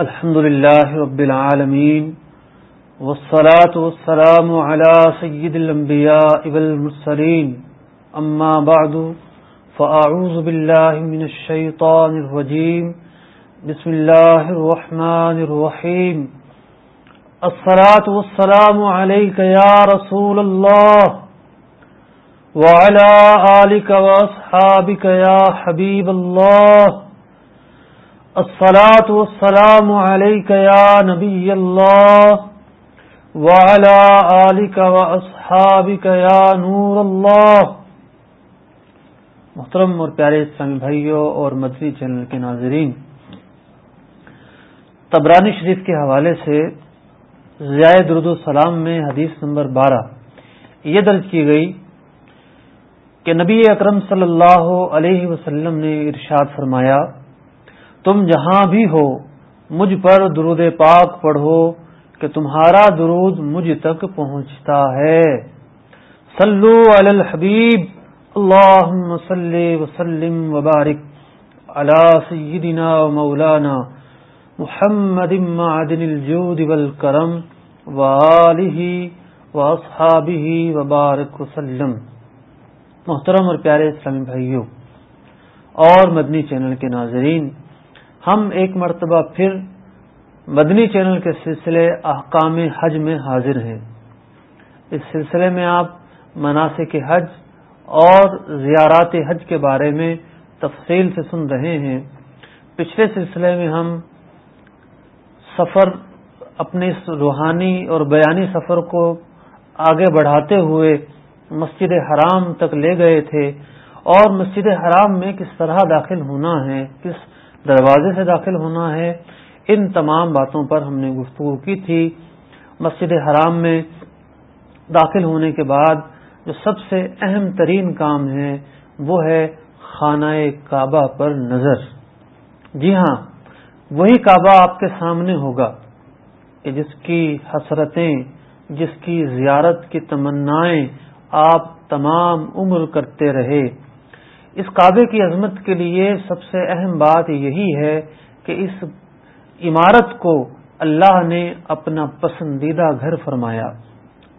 الحمد لله رب العالمين، والصلاة والسلام على سيد الأنبياء والمرسلين. أما بعد، فأعوذ بالله من الشيطان الرجيم. بسم الله الرحمن الرحيم. الصلاة والسلام عليك يا رسول الله. وعلى آلك وأصحابك يا حبيب الله. الصلاة والسلام عليك يا نبي الله. وعلى آلك وأصحابك يا نور الله. محترم اور پیارے اسلامی بھائیوں اور مدنی چینل کے ناظرین، تبرانی شریف کے حوالے سے ضیاء درد السلام میں حدیث نمبر بارہ یہ درج کی گئی کہ نبی اکرم صلی اللہ علیہ وسلم نے ارشاد فرمایا، تم جہاں بھی ہو، مجھ پر درود پاک پڑھو کہ تمہارا درود مجھ تک پہنچتا ہے۔ صلو علی الحبیب، اللہم صلی وسلم وبارک علی سیدنا و مولانا محمد معدن الجود والکرم وآلہ واصحابہ وبارک وسلم۔ محترم اور پیارے اسلامی بھائیوں، اور مدنی چینل کے ناظرین، ہم ایک مرتبہ پھر مدنی چینل کے سلسلے احکام حج میں حاضر ہیں۔ اس سلسلے میں آپ مناسب حج اور زیارات حج کے بارے میں تفصیل سے سن رہے ہیں۔ پچھلے سلسلے میں ہم سفر اپنے روحانی اور بیانی سفر کو آگے بڑھاتے ہوئے مسجد حرام تک لے گئے تھے اور مسجد حرام میں کس طرح داخل ہونا ہے، کس دروازے سے داخل ہونا ہے، ان تمام باتوں پر ہم نے گفتگو کی تھی۔ مسجد حرام میں داخل ہونے کے بعد جو سب سے اہم ترین کام ہے، وہ ہے خانہ کعبہ پر نظر۔ جی ہاں وہی کعبہ آپ کے سامنے ہوگا کہ جس کی حسرتیں، جس کی زیارت کی تمنائیں آپ تمام عمر کرتے رہے۔ اس کعبے کی عظمت کے لیے سب سے اہم بات یہی ہے کہ اس عمارت کو اللہ نے اپنا پسندیدہ گھر فرمایا،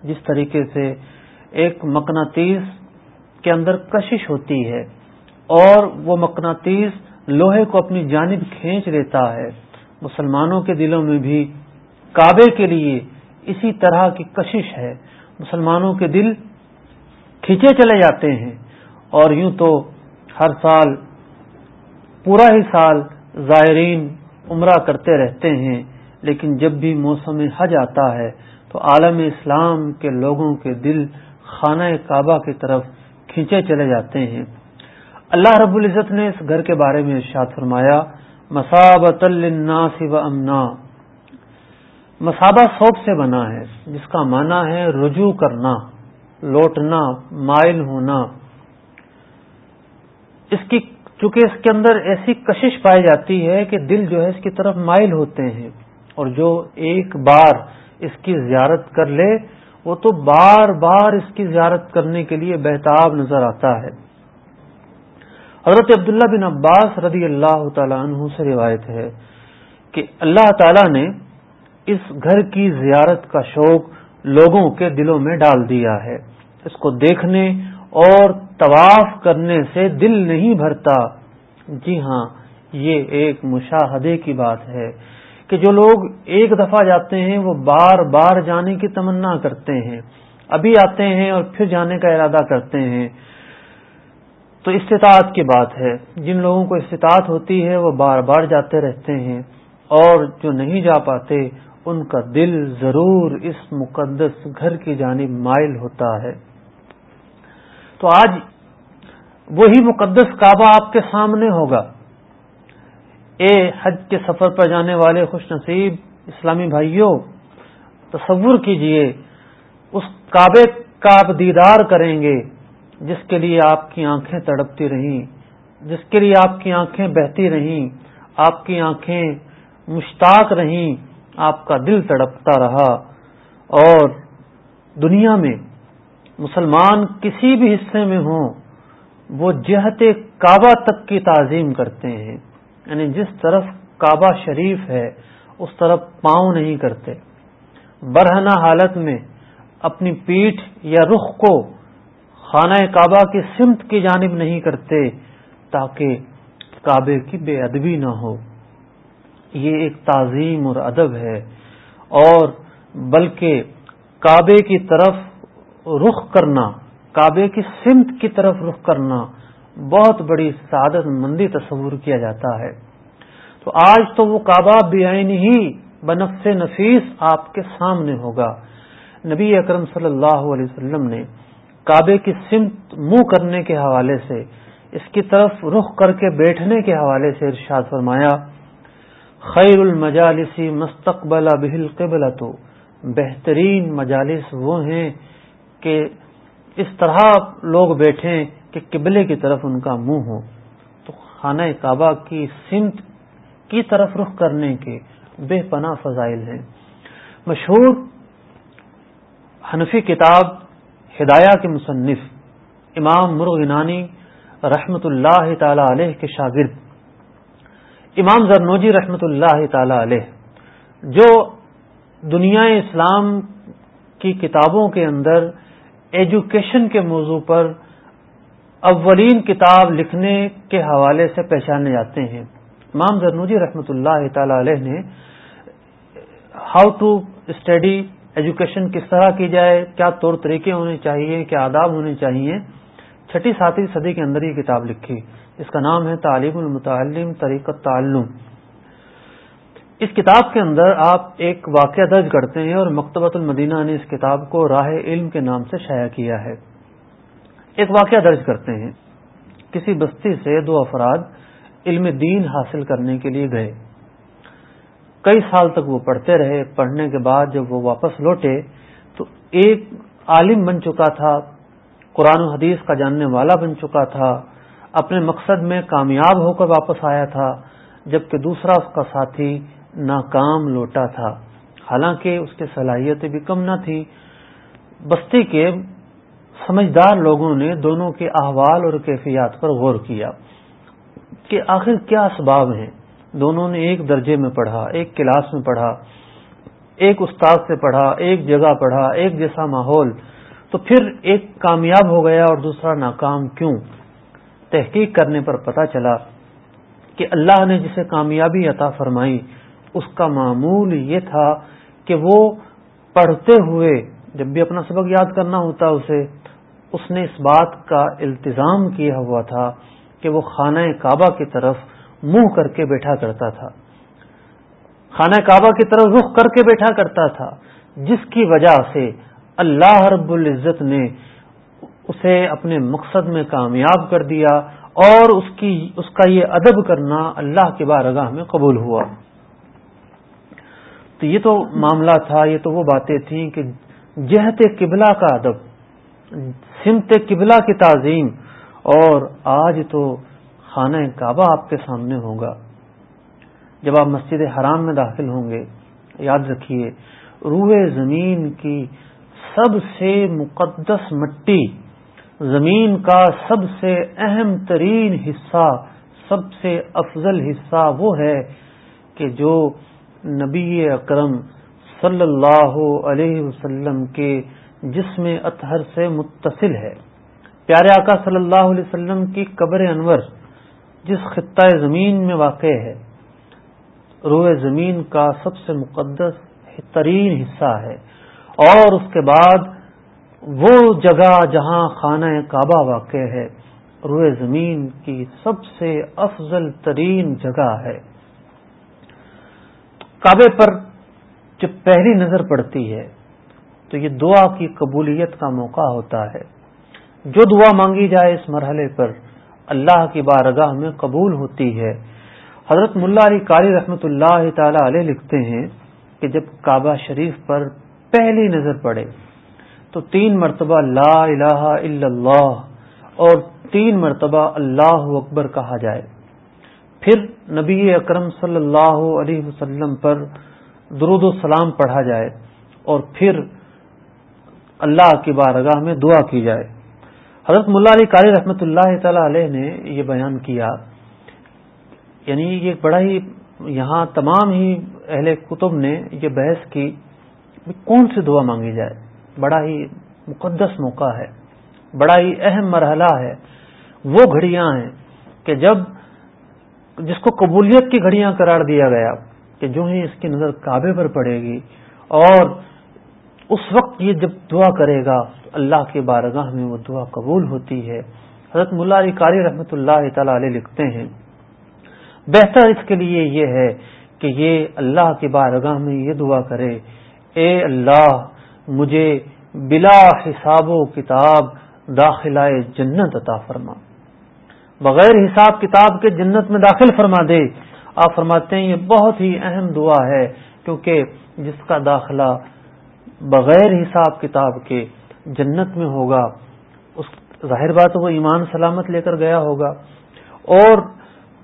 جس طریقے سے ایک مقناطیس کے اندر کشش ہوتی ہے اور وہ مقناطیس لوہے کو اپنی جانب کھینچ لیتا ہے۔ مسلمانوں کے دلوں میں بھی کعبے کے لیے اسی طرح کی کشش ہے۔ مسلمانوں کے دل کھینچے چلے جاتے ہیں اور یوں تو ہر سال پورا ہی سال زائرین عمرہ کرتے رہتے ہیں، لیکن جب بھی موسم حج آتا ہے تو عالم اسلام کے لوگوں کے دل خانہ کعبہ کی طرف کھینچے چلے جاتے ہیں۔ اللہ رب العزت نے اس گھر کے بارے میں ارشاد فرمایا مسابت الناس و امنا۔ مسابہ سوپ سے بنا ہے، جس کا معنی ہے رجوع کرنا۔ لوٹنا، مائل ہونا۔ اس کی، چونکہ اس کے اندر ایسی کشش پائی جاتی ہے کہ دل جو ہے اس کی طرف مائل ہوتے ہیں، اور جو ایک بار اس کی زیارت کر لے، وہ تو بار بار اس کی زیارت کرنے کے لیے بہتاب نظر آتا ہے۔ حضرت عبداللہ بن عباس رضی اللہ تعالی عنہ سے روایت ہے کہ اللہ تعالی نے اس گھر کی زیارت کا شوق لوگوں کے دلوں میں ڈال دیا ہے۔ اس کو دیکھنے اور طواف کرنے سے دل نہیں بھرتا۔ جی ہاں یہ ایک مشاہدے کی بات ہے کہ جو لوگ ایک دفعہ جاتے ہیں، وہ بار بار جانے کی تمنا کرتے ہیں۔ ابھی آتے ہیں اور پھر جانے کا ارادہ کرتے ہیں۔ تو استطاعت کی بات ہے۔ جن لوگوں کو استطاعت ہوتی ہے، وہ بار بار جاتے رہتے ہیں اور جو نہیں جا پاتے ان کا دل ضرور اس مقدس گھر کی جانب مائل ہوتا ہے۔ تو آج وہی مقدس کعبہ آپ کے سامنے ہوگا۔ اے حج کے سفر پر جانے والے خوش نصیب اسلامی بھائیوں، تصور کیجیے، اس کعبے کا آپ دیدار کریں گے، جس کے لیے آپ کی آنکھیں تڑپتی رہیں، جس کے لیے آپ کی آنکھیں بہتی رہیں، آپ کی آنکھیں مشتاق رہیں آپ کا دل تڑپتا رہا اور دنیا میں مسلمان کسی بھی حصے میں ہوں، وہ جہت کعبہ تک کی تعظیم کرتے ہیں۔ یعنی جس طرف کعبہ شریف ہے، اس طرف پاؤں نہیں کرتے۔ برہنہ حالت میں اپنی پیٹھ یا رخ کو خانہ کعبہ کی سمت کی جانب نہیں کرتے، تاکہ کعبے کی بے ادبی نہ ہو۔ یہ ایک تعظیم اور ادب ہے اور بلکہ کعبے کی طرف رخ کرنا، کعبے کی سمت کی طرف رخ کرنا بہت بڑی سعادت مندی تصور کیا جاتا ہے۔ تو آج تو وہ کعبہ بے ہی بنفس نفیس آپ کے سامنے ہوگا۔ نبی اکرم صلی اللہ علیہ وسلم نے کعبے کی سمت منہ کرنے کے حوالے سے، اس کی طرف رخ کر کے بیٹھنے کے حوالے سے ارشاد فرمایا۔ خیر المجالسی مستقبل بہل قبل تو بہترین مجالس وہ ہیں کہ اس طرح لوگ بیٹھیں کہ قبلے کی طرف ان کا منہ ہو۔ تو خانہ کعبہ کی سمت کی طرف رخ کرنے کے بے پناہ فضائل ہیں۔ مشہور حنفی کتاب ہدایہ کے مصنف امام مرغنانی رحمت اللہ تعالی علیہ کے شاگرد امام زرنوجی رحمت اللہ تعالی علیہ، جو دنیا اسلام کی کتابوں کے اندر ایجوکیشن کے موضوع پر اولین کتاب لکھنے کے حوالے سے پہچانے جاتے ہیں۔ امام زرنوجی رحمت اللہ تعالی علیہ نے ہاؤ ٹو اسٹڈی ایجوکیشن کس طرح کی جائے، کیا طور طریقے ہونے چاہیے، کیا آداب ہونے چاہیے، چھٹی ساتویں صدی کے اندر یہ کتاب لکھی۔ اس کا نام ہے تعلیم المتعلم طریقت تعلم۔ اس کتاب کے اندر آپ ایک واقعہ درج کرتے ہیں اور مکتبۃ المدینہ نے اس کتاب کو راہ علم کے نام سے شائع کیا ہے۔ ایک واقعہ درج کرتے ہیں۔ کسی بستی سے دو افراد علم دین حاصل کرنے کے لیے گئے۔ کئی سال تک وہ پڑھتے رہے۔ پڑھنے کے بعد جب وہ واپس لوٹے تو ایک عالم بن چکا تھا۔ قرآن و حدیث کا جاننے والا بن چکا تھا۔ اپنے مقصد میں کامیاب ہو کر واپس آیا تھا، جبکہ دوسرا اس کا ساتھی ناکام لوٹا تھا۔ حالانکہ اس کی صلاحیتیں بھی کم نہ تھی بستی کے سمجھدار لوگوں نے دونوں کے احوال اور کیفیات پر غور کیا کہ آخر کیا اسباب ہیں۔ دونوں نے ایک درجے میں پڑھا، ایک کلاس میں پڑھا، ایک استاد سے پڑھا، ایک جگہ پڑھا، ایک جیسا ماحول۔ تو پھر ایک کامیاب ہو گیا اور دوسرا ناکام کیوں؟ تحقیق کرنے پر پتا چلا کہ اللہ نے جسے کامیابی عطا فرمائی، اس کا معمول یہ تھا کہ وہ پڑھتے ہوئے، جب بھی اپنا سبق یاد کرنا ہوتا اسے، اس نے اس بات کا التظام کیا ہوا تھا کہ وہ خانہ کعبہ کی طرف منہ کر کے بیٹھا کرتا تھا۔ خانہ کعبہ کی طرف رخ کر کے بیٹھا کرتا تھا، جس کی وجہ سے اللہ رب العزت نے اسے اپنے مقصد میں کامیاب کر دیا اور اس کی، اس کا یہ ادب کرنا اللہ کے بارگاہ میں قبول ہوا۔ تو یہ تو معاملہ تھا، یہ تو وہ باتیں تھیں کہ جہت قبلہ کا ادب، سمت قبلہ کی تعظیم، اور آج تو خانہ کعبہ آپ کے سامنے ہوگا۔ جب آپ مسجد حرام میں داخل ہوں گے، یاد رکھیے، روح زمین کی سب سے مقدس مٹی زمین کا سب سے اہم ترین حصہ، سب سے افضل حصہ وہ ہے کہ جو نبی اکرم صلی اللہ علیہ وسلم کے جسم اطہر سے متصل ہے۔ پیارے آقا صلی اللہ علیہ وسلم کی قبر انور جس خطۂ زمین میں واقع ہے، روح زمین کا سب سے مقدس ترین حصہ ہے۔ اور اس کے بعد وہ جگہ جہاں خانہ کعبہ واقع ہے، روئے زمین کی سب سے افضل ترین جگہ ہے۔ کعبے پر جب پہلی نظر پڑتی ہے، تو یہ دعا کی قبولیت کا موقع ہوتا ہے۔ جو دعا مانگی جائے اس مرحلے پر اللہ کی بارگاہ میں قبول ہوتی ہے۔ حضرت ملا علی قاری رحمۃ اللہ تعالی علیہ لکھتے ہیں کہ جب کعبہ شریف پر پہلی نظر پڑے تو تین مرتبہ لا الہ الا اللہ اور تین مرتبہ اللہ اکبر کہا جائے۔ پھر نبی اکرم صلی اللہ علیہ وسلم پر درود و سلام پڑھا جائے اور پھر اللہ کی بارگاہ میں دعا کی جائے۔ حضرت ملا علی قاری رحمۃ اللہ تعالی علیہ نے یہ بیان کیا۔ یعنی یہ بڑا ہی یہاں تمام ہی اہل کتب نے یہ بحث کی کون سی دعا مانگی جائے۔ بڑا ہی مقدس موقع ہے، بڑا ہی اہم مرحلہ ہے۔ وہ گھڑیاں ہیں کہ جب جس کو قبولیت کی گھڑیاں قرار دیا گیا کہ جو ہی اس کی نظر کعبے پر پڑے گی اور اس وقت یہ جب دعا کرے گا، اللہ کے بارگاہ میں وہ دعا قبول ہوتی ہے۔ حضرت ملا علی قاری رحمۃ اللہ تعالی علیہ لکھتے ہیں، بہتر اس کے لیے یہ ہے کہ یہ اللہ کی بارگاہ میں یہ دعا کرے، اے اللہ مجھے بلا حساب و کتاب داخلہ جنت عطا فرما۔ بغیر حساب کتاب کے جنت میں داخل فرما دے۔ آپ فرماتے ہیں یہ بہت ہی اہم دعا ہے، کیونکہ جس کا داخلہ بغیر حساب کتاب کے جنت میں ہوگا، اس ظاہر بات وہ ایمان سلامت لے کر گیا ہوگا۔ اور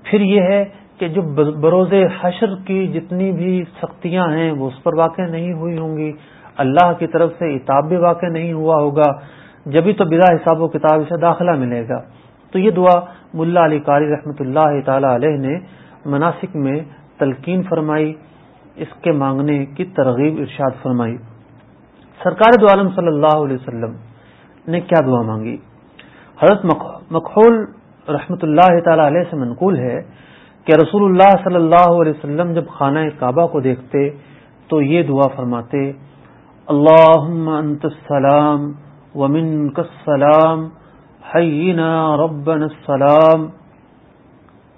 پھر یہ ہے کہ جو بروز حشر کی جتنی بھی سختیاں ہیں، وہ اس پر واقع نہیں ہوئی ہوں گی۔ اللہ کی طرف سے اتاب بھی واقع نہیں ہوا ہوگا جبھی تو بلا حساب و کتاب اسے داخلہ ملے گا۔ تو یہ دعا ملا علی قاری رحمۃ اللہ تعالی علیہ نے مناسک میں تلقین فرمائی، اس کے مانگنے کی ترغیب ارشاد فرمائی۔ سرکار دو عالم صلی اللہ علیہ وسلم نے کیا دعا مانگی؟ حضرت مقحول رحمۃ اللہ تعالی علیہ سے منقول ہے کہ رسول اللہ صلی اللہ علیہ وسلم جب خانہ کعبہ کو دیکھتے تو یہ دعا فرماتے اللہ انت السلام ومن السلام حینا ربنا السلام.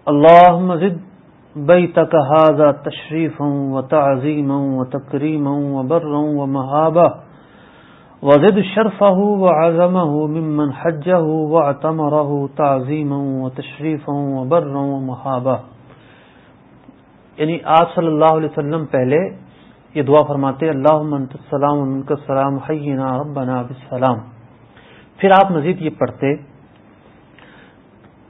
اللہ زد بیتک هذا تشریفا وتعظیما وتکریما وبرا ومحابا وزد شرفه وعظمه ممن حجه واعتمره تعظيما وتشريفا وبرا ومحابا یعنی آپ صلی اللہ علیہ وسلم پہلے یہ دعا فرماتے اللہ منت السلام ومنک السلام، حینا ربنا بالسلام۔ پھر آپ مزید یہ پڑھتے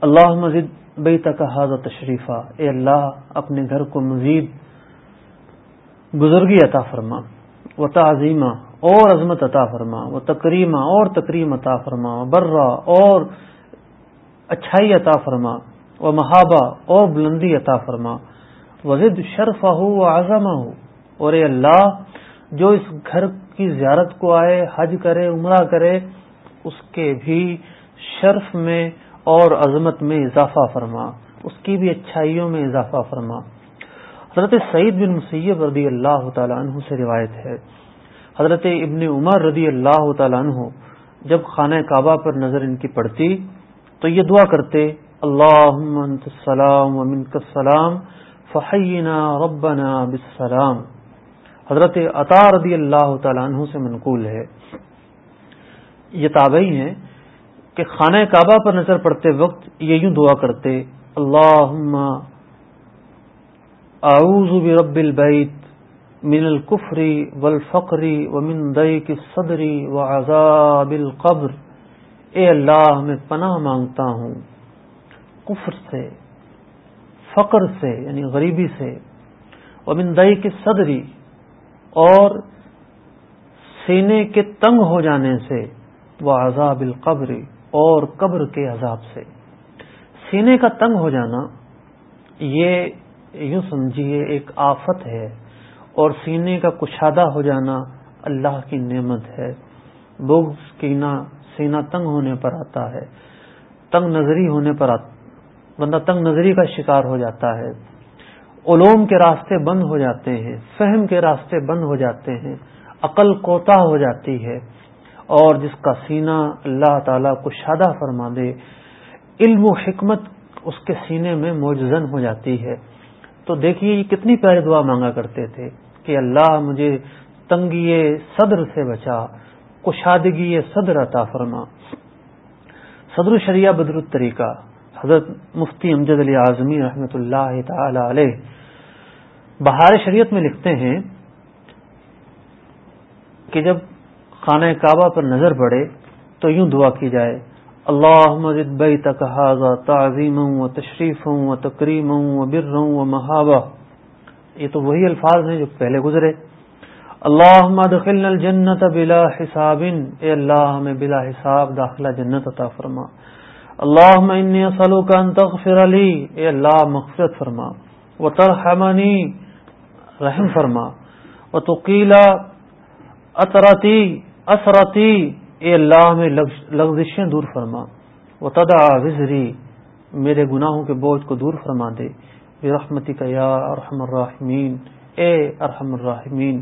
اللہ مزید بیتک هذا تشریفا۔ اے اللہ، اپنے گھر کو مزید بزرگی عطا فرما، و تعظیمہ اور عظمت عطا فرما وہ تکریمہ اور تکریم عطا فرما برا اور اچھائی عطا فرما وہ محابہ اور بلندی عطا فرما وزد شرف ہو و اعظم ہو اور اے اللہ، جو اس گھر کی زیارت کو آئے، حج کرے، عمرہ کرے، اس کے بھی شرف میں اور عظمت میں اضافہ فرما، اس کی بھی اچھائیوں میں اضافہ فرما۔ حضرت سعید بن مسیب رضی اللہ تعالیٰ عنہ سے روایت ہے۔ حضرت ابن عمر رضی اللہ تعالیٰ عنہ جب خانہ کعبہ پر نظر ان کی پڑتی، تو یہ دعا کرتے اللہ السلام ومن السلام، فحینا ربنا بالسلام. حضرت عطا رضی اللہ تعالیٰ عنہ سے منقول ہے۔ یہ تابعی ہیں کہ خانہ کعبہ پر نظر پڑتے وقت یہ یوں دعا کرتے اللہ اعوذ برب البیت من القفری والفقری ومن ضيق صدری و عذاب القبر۔ اے اللہ، میں پناہ مانگتا ہوں کفر سے، فقر سے یعنی غریبی سے۔ ومن ضيق صدری اور سینے کے تنگ ہو جانے سے، وہ عذاب القبر اور قبر کے عذاب سے۔ سینے کا تنگ ہو جانا، یہ یوں سمجھیے ایک آفت ہے، اور سینے کا کشادہ ہو جانا اللہ کی نعمت ہے۔ بغض کینا سینہ تنگ ہونے پر آتا ہے۔ تنگ نظری ہونے پر بندہ تنگ نظری کا شکار ہو جاتا ہے۔ علوم کے راستے بند ہو جاتے ہیں، فہم کے راستے بند ہو جاتے ہیں، عقل کوتا ہو جاتی ہے۔ اور جس کا سینہ اللہ تعالی کو شادہ فرما دے، علم و حکمت اس کے سینے میں موجزن ہو جاتی ہے۔ تو دیکھیے یہ کتنی پیاری دعا مانگا کرتے تھے کہ اللہ مجھے تنگی صدر سے بچا، کشادگی صدر عطا فرما۔ صدر الشریعہ بدر الطریقہ۔ حضرت مفتی امجد علی اعظمی رحمۃ اللہ تعالی علیہ بہار شریعت میں لکھتے ہیں کہ جب خانہ کعبہ پر نظر پڑے تو یوں دعا کی جائے اللہ مزد بئی تقاضا تعظیم و تشریف ہوں و تقریم ہوں و بر و محابہ یہ تو وہی الفاظ ہیں جو پہلے گزرے۔ اللہ ادخلنا الجنت بلا حساب اے اللہ، ہمیں بلا حساب داخلہ جنت عطا فرما۔ اللہ انی اسألوک ان تغفر لی۔ اے اللہ، مغفرت فرما۔ وترحمنی، رحم فرما۔ وتقیل اطرتی، اسرتی۔ اے اللہ میں لغزشیں دور فرما۔ وتدع وزری۔ میرے گناہوں کے بوجھ کو دور فرما دے۔ رحمتی کا یا ارحم الراحمین۔ اے ارحم الراحمین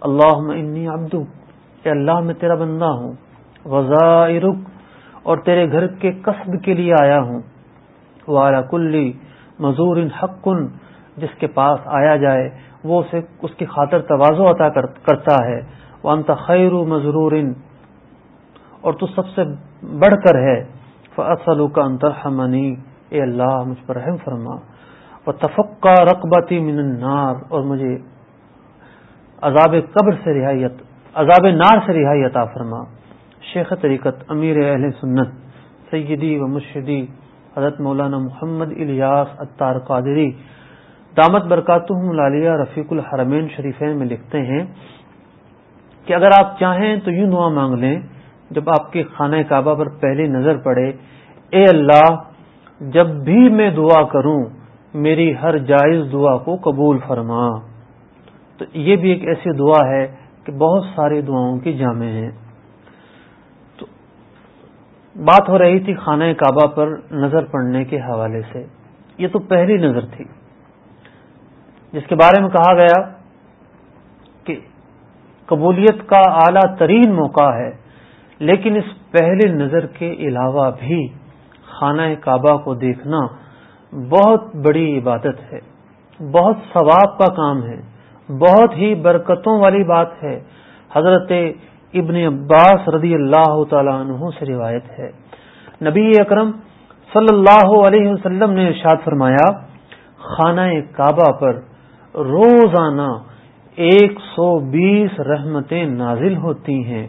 اللہ انی عبدو اے اللہ، میں تیرا بندہ ہوں۔ وزائرک اور تیرے گھر کے قصب کے لیے آیا ہوں۔ والا کلی مزور حق جس کے پاس آیا جائے، وہ اسے اس کی خاطر توازو عطا کرتا ہے۔ وہ انت خیر مضرور اور تو سب سے بڑھ کر ہے۔ فصل کا انترحمنی اے اللہ، مجھ پر رحم فرما۔ و تفقہ رقبتی من النار، اور مجھے عذاب قبر سے رہائیت، عذاب نار سے رہائی عطا فرما۔ شیخ طریقت امیر اہل سنت، سیدی و مشدی حضرت مولانا محمد الیاس اطار قادری دامت برکاتہم لالیہ رفیق الحرمین شریفین میں لکھتے ہیں کہ اگر آپ چاہیں تو یوں دعا مانگ لیں، جب آپ کے خانہ کعبہ پر پہلی نظر پڑے، اے اللہ، جب بھی میں دعا کروں، میری ہر جائز دعا کو قبول فرما۔ تو یہ بھی ایک ایسی دعا ہے کہ بہت ساری دعاؤں کی جامع ہیں۔ بات ہو رہی تھی خانہ کعبہ پر نظر پڑنے کے حوالے سے۔ یہ تو پہلی نظر تھی۔ جس کے بارے میں کہا گیا کہ قبولیت کا اعلی ترین موقع ہے، لیکن اس پہلی نظر کے علاوہ بھی خانہ کعبہ کو دیکھنا بہت بڑی عبادت ہے، بہت ثواب کا کام ہے، بہت ہی برکتوں والی بات ہے۔ حضرت ابن عباس رضی اللہ تعالیٰ عنہ سے روایت ہے۔ نبی اکرم صلی اللہ علیہ وسلم نے ارشاد فرمایا، خانہ کعبہ پر روزانہ ایک سو بیس رحمتیں نازل ہوتی ہیں۔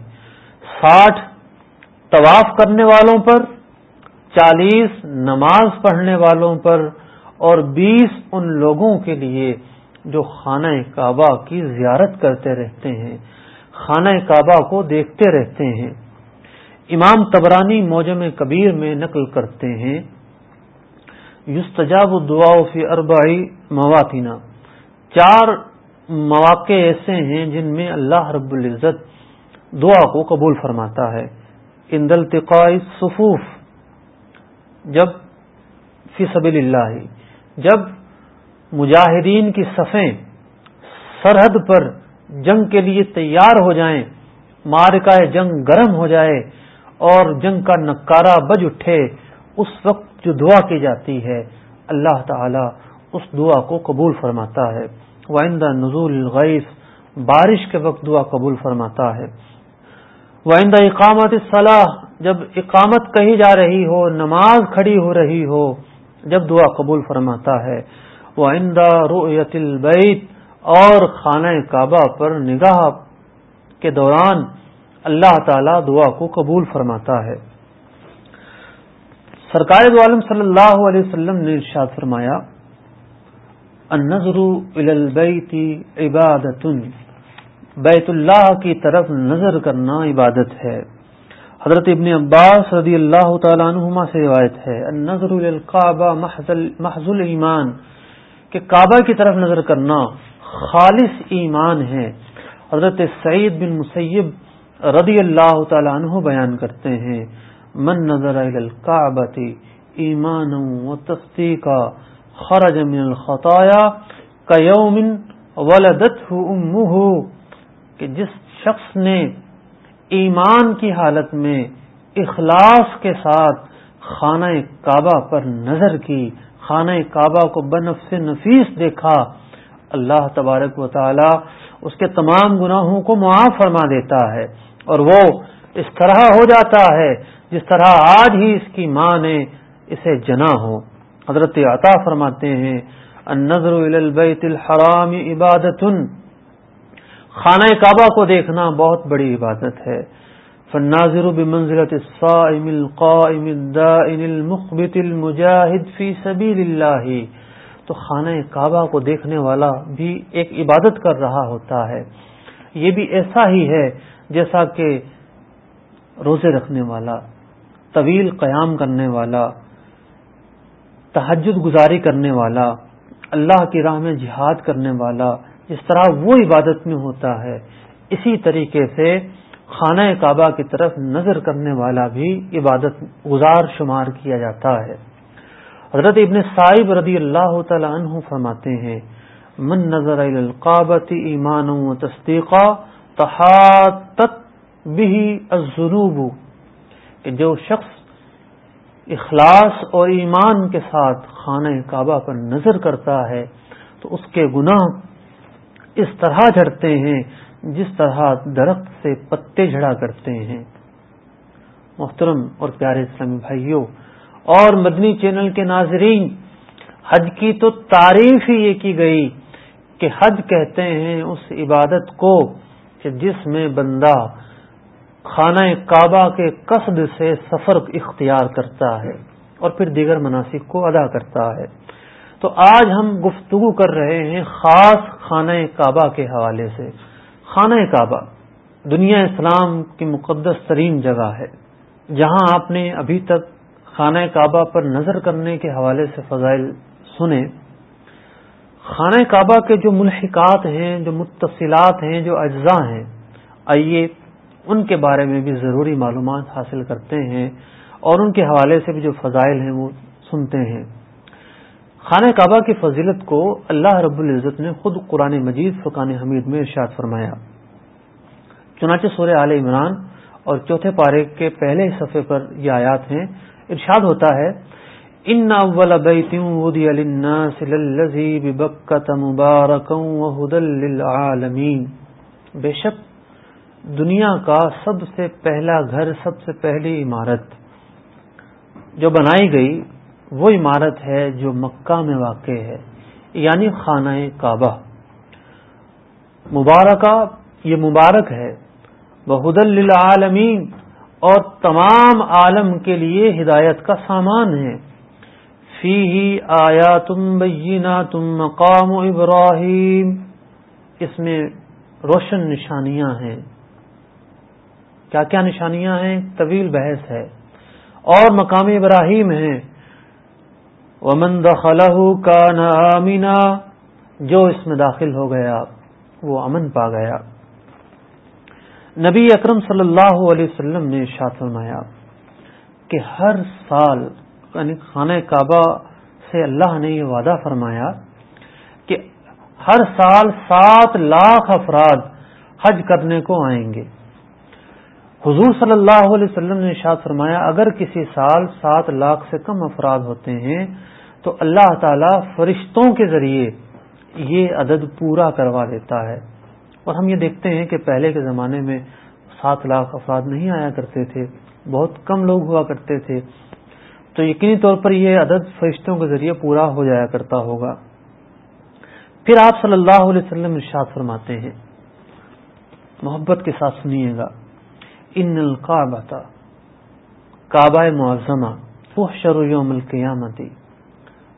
ساٹھ طواف کرنے والوں پر، چالیس نماز پڑھنے والوں پر اور بیس ان لوگوں کے لیے جو خانہ کعبہ کی زیارت کرتے رہتے ہیں۔ خانہ کعبہ کو دیکھتے رہتے ہیں۔ امام تبرانی موجم کبیر میں نقل کرتے ہیں۔ یستجاب دعا فی اربعی مواتینا چار مواقع ایسے ہیں جن میں اللہ رب العزت دعا کو قبول فرماتا ہے۔ ان دلتقاء صفوف جب فی سبیل اللہ جب مجاہدین کی صفیں سرحد پر جنگ کے لیے تیار ہو جائیں مارکا جنگ گرم ہو جائے اور جنگ کا نکارا بج اٹھے، اس وقت جو دعا کی جاتی ہے، اللہ تعالی اس دعا کو قبول فرماتا ہے۔ وائندہ نزول الغیث بارش کے وقت دعا قبول فرماتا ہے۔ وائندہ اقامت صلاح جب اقامت کہی جا رہی ہو، نماز کھڑی ہو رہی ہو، جب دعا قبول فرماتا ہے۔ وہ آئندہ رویت البیت اور خانہ کعبہ پر نگاہ کے دوران اللہ تعالی دعا کو قبول فرماتا ہے۔ سرکار دو عالم صلی اللہ علیہ وسلم نے ارشاد فرمایا، النظر البیت عبادت بیت اللہ کی طرف نظر کرنا عبادت ہے۔ حضرت ابن عباس رضی اللہ تعالیٰ عنہما سے روایت ہے، النظر القعبہ محض ایمان کہ کعبہ کی طرف نظر کرنا خالص ایمان ہے۔ حضرت سعید بن مسیب رضی اللہ تعالی عنہ بیان کرتے ہیں، من نظر القعبتی ایمان و تصدیقہ خرج من الخطایا کیوم ولدت امہ کہ جس شخص نے ایمان کی حالت میں اخلاص کے ساتھ خانہ کعبہ پر نظر کی، خانہ کعبہ کو بنف نفیس دیکھا اللہ تبارک و تعالی اس کے تمام گناہوں کو معاف فرما دیتا ہے اور وہ اس طرح ہو جاتا ہے جس طرح آج ہی اس کی ماں نے اسے جنا ہو۔ حضرت عطا فرماتے ہیں، النظر البیت الحرام عبادت خانہ کعبہ کو دیکھنا بہت بڑی عبادت ہے۔ فالناظر بمنزلة الصائم القائم الدائن المخبت المجاہد فی سبیل اللہ۔ تو خانہ کعبہ کو دیکھنے والا بھی ایک عبادت کر رہا ہوتا ہے۔ یہ بھی ایسا ہی ہے جیسا کہ روزے رکھنے والا، طویل قیام کرنے والا تحجد گزاری کرنے والا، اللہ کی راہ میں جہاد کرنے والا، جس طرح وہ عبادت میں ہوتا ہے، اسی طریقے سے خانہ کعبہ کی طرف نظر کرنے والا بھی عبادت گزار شمار کیا جاتا ہے۔ حضرت ابن صاحب رضی اللہ تعالی عنہ فرماتے ہیں، من نظر القابت ایمان و تصدیقہ تحاتت بھی الذنوب. کہ جو شخص اخلاص اور ایمان کے ساتھ خانہ کعبہ پر نظر کرتا ہے، تو اس کے گناہ اس طرح جھڑتے ہیں جس طرح درخت سے پتے جھڑا کرتے ہیں۔ محترم اور پیارے اسلامی بھائیوں اور مدنی چینل کے ناظرین، حج کی تو تعریف ہی یہ کی گئی کہ حج کہتے ہیں اس عبادت کو کہ جس میں بندہ خانہ کعبہ کے قصد سے سفر اختیار کرتا ہے اور پھر دیگر مناسب کو ادا کرتا ہے۔ تو آج ہم گفتگو کر رہے ہیں خاص خانہ کعبہ کے حوالے سے۔ خانہ کعبہ دنیا اسلام کی مقدس ترین جگہ ہے، جہاں آپ نے ابھی تک خانہ کعبہ پر نظر کرنے کے حوالے سے فضائل سنے خانہ کعبہ کے جو ملحقات ہیں، جو متصلات ہیں، جو اجزاء ہیں، آئیے ان کے بارے میں بھی ضروری معلومات حاصل کرتے ہیں اور ان کے حوالے سے بھی جو فضائل ہیں وہ سنتے ہیں۔ خانہ کعبہ کی فضیلت کو اللہ رب العزت نے خود قرآن مجید فقان حمید میں ارشاد فرمایا۔ چنانچہ سورہ عال عمران اور چوتھے پارے کے پہلے صفحے پر یہ آیات ہیں۔ ارشاد ہوتا ہے، ان اول بے شک، دنیا کا سب سے پہلا گھر، سب سے پہلی عمارت جو بنائی گئی، وہ عمارت ہے جو مکہ میں واقع ہے یعنی خانہ کعبہ۔ مبارکہ، یہ مبارک ہے بہد للعالمین اور تمام عالم کے لیے ہدایت کا سامان ہے۔ فی ہی آیا تم بینا تم مقام ابراہیم اس میں روشن نشانیاں ہیں۔ کیا کیا نشانیاں ہیں؟ طویل بحث ہے۔ اور مقام ابراہیم ہیں ومن دخلہ کا نہ جو اس میں داخل ہو گیا، وہ امن پا گیا۔ نبی اکرم صلی اللہ علیہ وسلم نے شاط فرمایا کہ ہر سال یعنی خانہ کعبہ سے اللہ نے یہ وعدہ فرمایا کہ ہر سال سات لاکھ افراد حج کرنے کو آئیں گے۔ حضور صلی اللہ علیہ وسلم نے شاد فرمایا، اگر کسی سال سات لاکھ سے کم افراد ہوتے ہیں تو اللہ تعالی فرشتوں کے ذریعے یہ عدد پورا کروا دیتا ہے۔ اور ہم یہ دیکھتے ہیں کہ پہلے کے زمانے میں سات لاکھ افراد نہیں آیا کرتے تھے، بہت کم لوگ ہوا کرتے تھے۔ تو یقینی طور پر یہ عدد فرشتوں کے ذریعے پورا ہو جایا کرتا ہوگا۔ پھر آپ صلی اللہ علیہ وسلم ارشاد فرماتے ہیں۔ محبت کے ساتھ سنیے گا۔ ان القعبہ کعبہ معظمہ، تحشر یوم القیامتی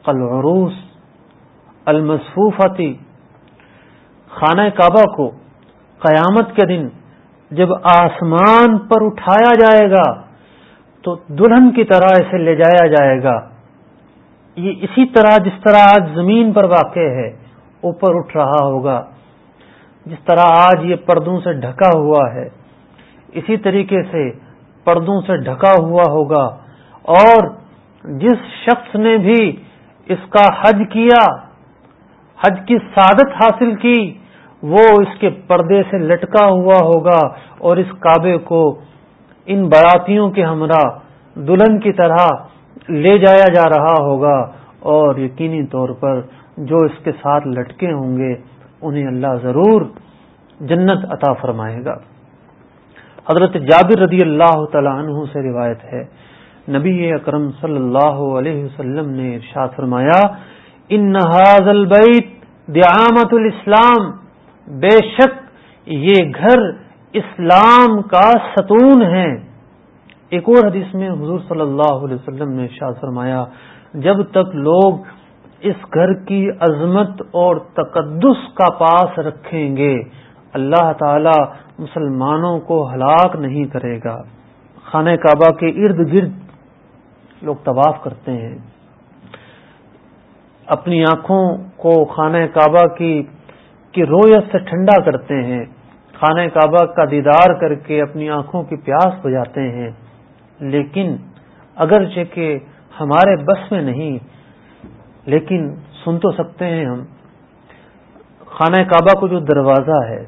العروس المصفوفتی خانہ کعبہ کو قیامت کے دن جب آسمان پر اٹھایا جائے گا، تو دلہن کی طرح اسے لے جایا جائے گا۔ یہ اسی طرح جس طرح آج زمین پر واقع ہے، اوپر اٹھ رہا ہوگا۔ جس طرح آج یہ پردوں سے ڈھکا ہوا ہے، اسی طریقے سے پردوں سے ڈھکا ہوا ہوگا۔ اور جس شخص نے بھی اس کا حج کیا، حج کی سعادت حاصل کی وہ اس کے پردے سے لٹکا ہوا ہوگا اور اس کعبے کو ان براتیوں کے ہمراہ دلہن کی طرح لے جایا جا رہا ہوگا اور یقینی طور پر جو اس کے ساتھ لٹکے ہوں گے، انہیں اللہ ضرور جنت عطا فرمائے گا۔ حضرت جابر رضی اللہ تعالی عنہ سے روایت ہے، نبی اکرم صلی اللہ علیہ وسلم نے ارشاد فرمایا، ان البیت دیامت الاسلام بے شک یہ گھر اسلام کا ستون ہے۔ ایک اور حدیث میں حضور صلی اللہ علیہ وسلم نے ارشاد فرمایا، جب تک لوگ اس گھر کی عظمت اور تقدس کا پاس رکھیں گے، اللہ تعالی مسلمانوں کو ہلاک نہیں کرے گا۔ خانہ کعبہ کے ارد گرد لوگ طواف کرتے ہیں۔ اپنی آنکھوں کو خانہ کعبہ کی کی رویت سے ٹھنڈا کرتے ہیں، خانہ کعبہ کا دیدار کر کے اپنی آنکھوں کی پیاس بجاتے ہیں۔ لیکن اگرچہ کہ ہمارے بس میں نہیں، لیکن سن تو سکتے ہیں ہم۔ خانہ کعبہ کو جو دروازہ ہے،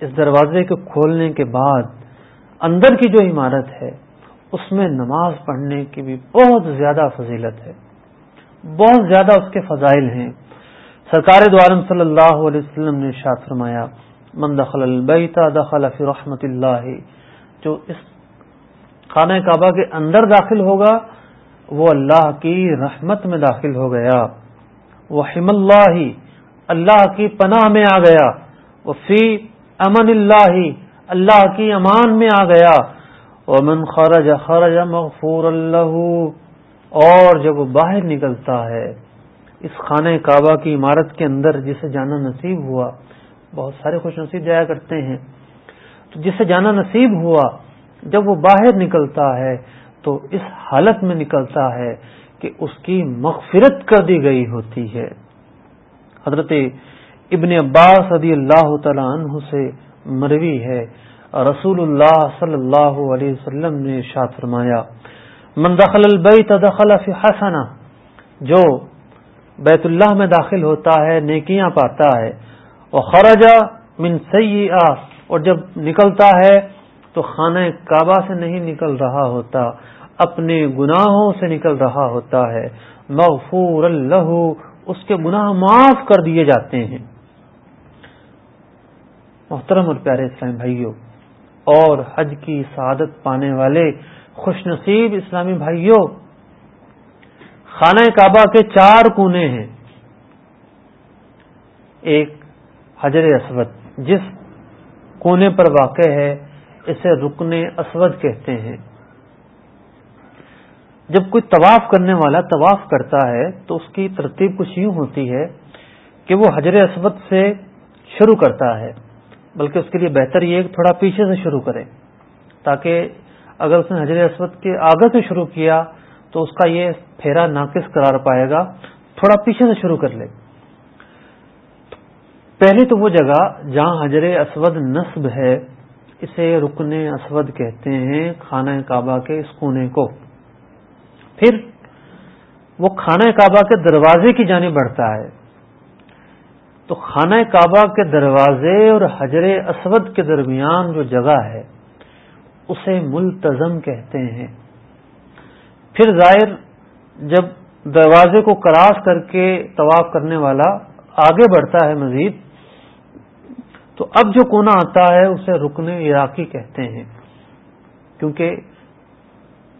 اس دروازے کے کھولنے کے بعد اندر کی جو عمارت ہے، اس میں نماز پڑھنے کی بھی بہت زیادہ فضیلت ہے۔ بہت زیادہ اس کے فضائل ہیں۔ سرکار دعالم صلی اللہ علیہ وسلم نے شاد فرمایا، من دخل البیت دخل فی رحمت اللہ. جو اس خانہ کعبہ کے اندر داخل ہوگا، وہ اللہ کی رحمت میں داخل ہو گیا۔ وہ حم اللہ اللہ کی پناہ میں آ گیا۔ وہ فی امن اللہ اللہ کی امان میں آ گیا۔ من خرج خرج مغفور اللہ اور جب وہ باہر نکلتا ہے اس خانہ کعبہ کی عمارت کے اندر جسے جانا نصیب ہوا، بہت سارے خوش نصیب جایا کرتے ہیں۔ تو جسے جانا نصیب ہوا، جب وہ باہر نکلتا ہے، تو اس حالت میں نکلتا ہے کہ اس کی مغفرت کر دی گئی ہوتی ہے۔ حضرت ابن عباس رضی اللہ تعالی عنہ سے مروی ہے۔ رسول اللہ صلی اللہ علیہ وسلم نے شاد فرمایا، من دخل البیت دخل فی حسنہ، جو بیت اللہ میں داخل ہوتا ہے، نیکیاں پاتا ہے۔ اور خرجہ من سی اور جب نکلتا ہے تو خانہ کعبہ سے نہیں نکل رہا ہوتا، اپنے گناہوں سے نکل رہا ہوتا ہے۔ مغفور اللہ، اس کے گناہ معاف کر دیے جاتے ہیں۔ محترم اور پیارے اسلام بھائیوں، اور حج کی سعادت پانے والے خوش نصیب اسلامی بھائیوں خانہ کعبہ کے چار کونے ہیں۔ ایک حجر اسود، جس کونے پر واقع ہے، اسے رکن اسود کہتے ہیں۔ جب کوئی طواف کرنے والا طواف کرتا ہے، تو اس کی ترتیب کچھ یوں ہوتی ہے کہ وہ حجر اسود سے شروع کرتا ہے، بلکہ اس کے لیے بہتر یہ تھوڑا پیچھے سے شروع کرے، تاکہ اگر اس نے حجر اسود کے آگے سے شروع کیا تو اس کا یہ پھیرا ناقص قرار پائے گا۔ تھوڑا پیچھے سے شروع کر لے۔ پہلے تو وہ جگہ جہاں حجر اسود نصب ہے، اسے رکن اسود کہتے ہیں، خانہ کعبہ کے اس کونے کو۔ پھر وہ خانہ کعبہ کے دروازے کی جانب بڑھتا ہے۔ تو خانہ کعبہ کے دروازے اور حجر اسود کے درمیان جو جگہ ہے، اسے ملتظم کہتے ہیں۔ پھر ظاہر جب دروازے کو کراس کر کے طواف کرنے والا آگے بڑھتا ہے مزید، تو اب جو کونا آتا ہے اسے رکن عراقی کہتے ہیں، کیونکہ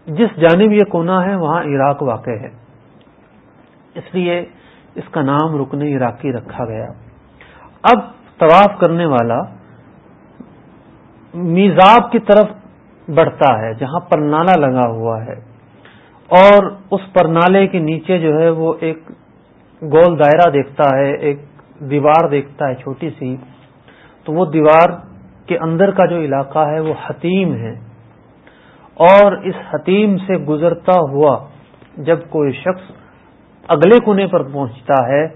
جس جانب یہ کونا ہے وہاں عراق واقع ہے۔ اس لیے اس کا نام رکن عراقی رکھا گیا۔ اب طواف کرنے والا میزاب کی طرف بڑھتا ہے، جہاں پر نالا لگا ہوا ہے۔ اور اس پر نالے کے نیچے جو ہے وہ ایک گول دائرہ دیکھتا ہے، ایک دیوار دیکھتا ہے چھوٹی سی۔ تو وہ دیوار کے اندر کا جو علاقہ ہے وہ حتیم ہے۔ اور اس حتیم سے گزرتا ہوا جب کوئی شخص اگلے کونے پر پہنچتا ہے،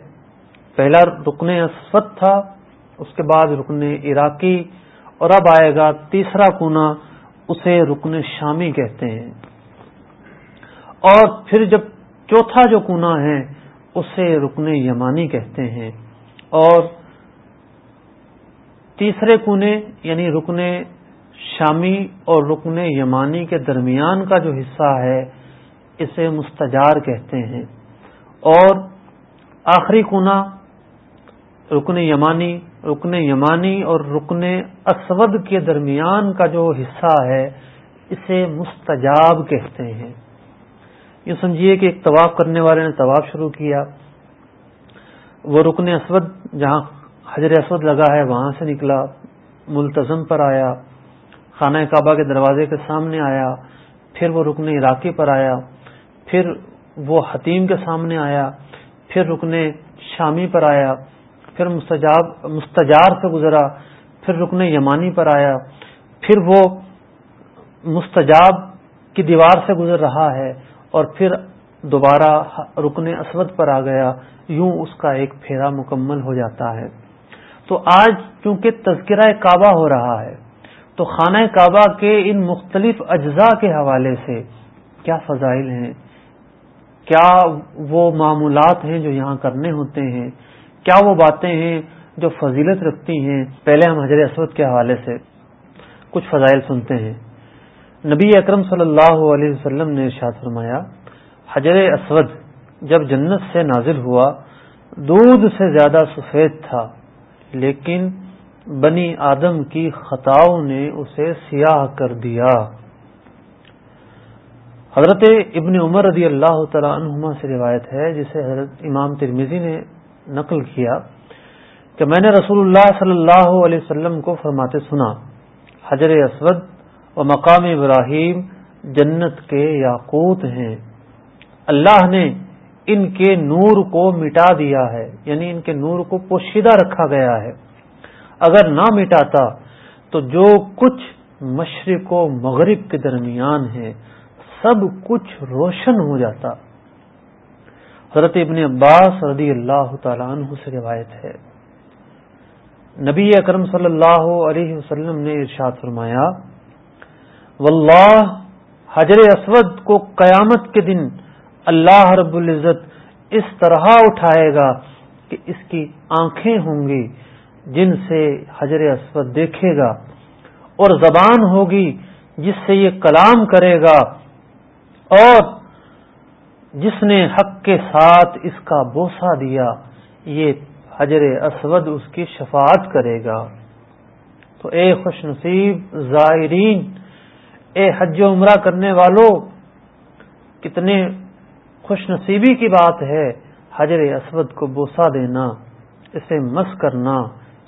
پہلا رکن اسفت تھا، اس کے بعد رکن عراقی، اور اب آئے گا تیسرا کونا، اسے رکن شامی کہتے ہیں۔ اور پھر جب چوتھا جو کونا ہے، اسے رکن یمانی کہتے ہیں۔ اور تیسرے کونے یعنی رکن شامی اور رکن یمانی کے درمیان کا جو حصہ ہے، اسے مستجار کہتے ہیں۔ اور آخری کونا، رکن یمانی رکن یمانی اور رکن اسود کے درمیان کا جو حصہ ہے، اسے مستجاب کہتے ہیں۔ یہ سمجھیے کہ ایک طواف کرنے والے نے طواف شروع کیا۔ وہ رکن اسود، جہاں حجر اسود لگا ہے، وہاں سے نکلا ملتظم پر آیا، خانہ کعبہ کے دروازے کے سامنے آیا، پھر وہ رکن عراقی پر آیا، پھر وہ حتیم کے سامنے آیا، پھر رکن شامی پر آیا، پھر مستجاب، مستجار سے گزرا، پھر رکن یمانی پر آیا، پھر وہ مستجاب کی دیوار سے گزر رہا ہے۔ اور پھر دوبارہ رکن اسود پر آ گیا، یوں اس کا ایک پھیرا مکمل ہو جاتا ہے۔ تو آج کیونکہ تذکرہ کعبہ ہو رہا ہے، تو خانہ کعبہ کے ان مختلف اجزاء کے حوالے سے کیا فضائل ہیں؟ کیا وہ معمولات ہیں جو یہاں کرنے ہوتے ہیں؟ کیا وہ باتیں ہیں جو فضیلت رکھتی ہیں؟ پہلے ہم حضر اسود کے حوالے سے کچھ فضائل سنتے ہیں۔ نبی اکرم صلی اللہ علیہ وسلم نے ارشاد فرمایا، حجر اسود جب جنت سے نازل ہوا، دودھ سے زیادہ سفید تھا، لیکن بنی آدم کی خطاؤں نے اسے سیاہ کر دیا۔ حضرت ابن عمر رضی اللہ تعالی عنہما سے روایت ہے، جسے حضرت امام ترمیزی نے نقل کیا، کہ میں نے رسول اللہ صلی اللہ علیہ وسلم کو فرماتے سنا، حجر اسود و مقام ابراہیم جنت کے یاقوت ہیں۔ اللہ نے ان کے نور کو مٹا دیا ہے یعنی ان کے نور کو پوشیدہ رکھا گیا ہے۔ اگر نہ مٹاتا تو جو کچھ مشرق و مغرب کے درمیان ہے، سب کچھ روشن ہو جاتا۔ حضرت ابن عباس رضی اللہ تعالیٰ عنہ سے روایت ہے۔ نبی اکرم صلی اللہ علیہ وسلم نے ارشاد فرمایا واللہ حجر اسود کو قیامت کے دن اللہ رب العزت اس طرح اٹھائے گا کہ اس کی آنکھیں ہوں گی جن سے حجر اسود دیکھے گا اور زبان ہوگی جس سے یہ کلام کرے گا اور جس نے حق کے ساتھ اس کا بوسا دیا یہ حجر اسود اس کی شفاعت کرے گا تو اے خوش نصیب زائرین اے حج و عمرہ کرنے والوں کتنے خوش نصیبی کی بات ہے، حجر اسود کو بوسا دینا، اسے مس کرنا،